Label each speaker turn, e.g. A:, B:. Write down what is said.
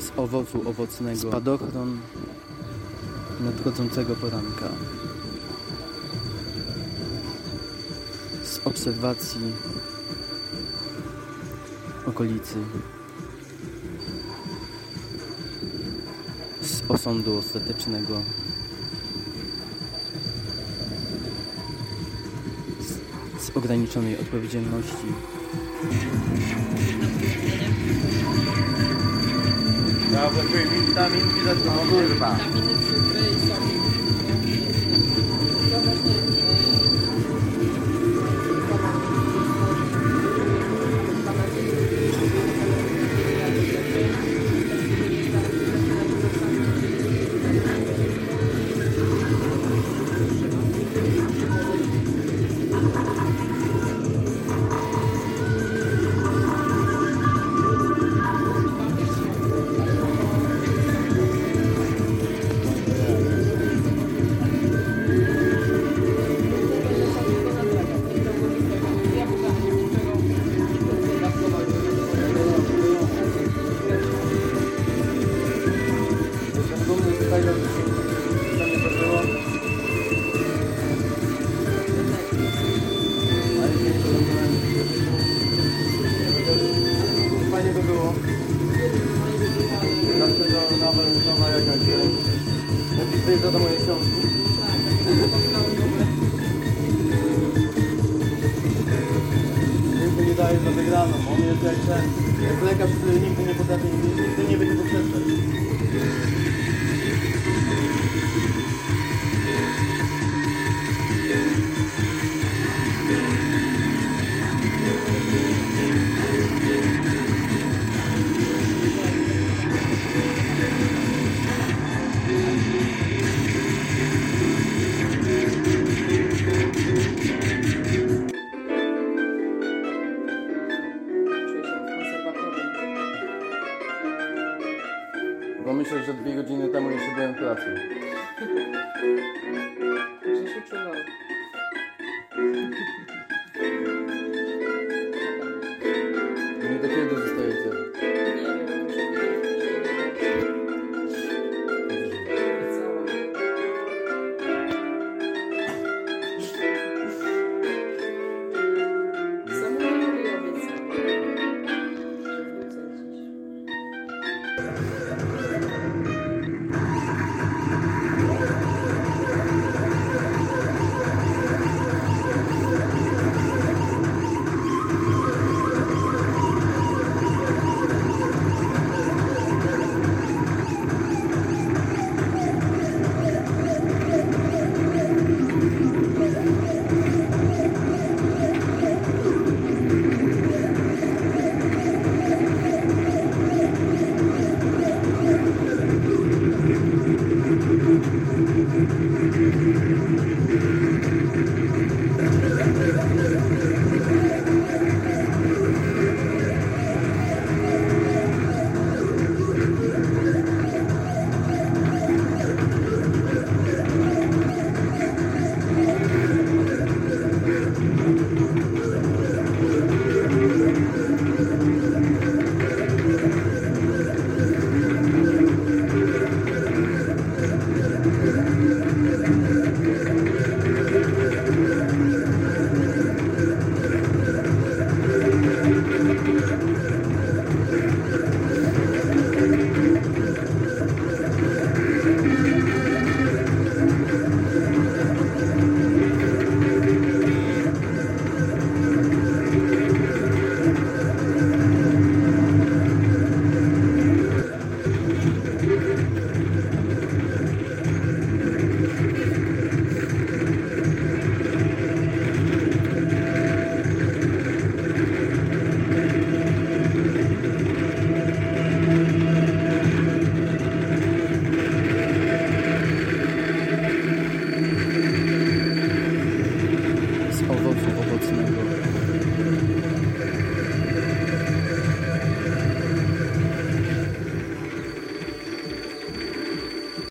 A: z owocu owocnego, spadochron nadchodzącego poranka, z obserwacji okolicy, z osądu ostatecznego, z, z ograniczonej odpowiedzialności.
B: 要不
C: 对民大民局的怎么弄是吧？Fajnie by było. Dlaczego nawet nowa jakaś e, jakiś wyjazd do mojej książki. Nigdy nie daje za wygraną. On jest jak ten, jak lekarz, który nigdy nie potrafi, nigdy nie wie czego Bo myślę, że dwie godziny temu jeszcze byłem w pracy.
B: Że się czuwał. announcement.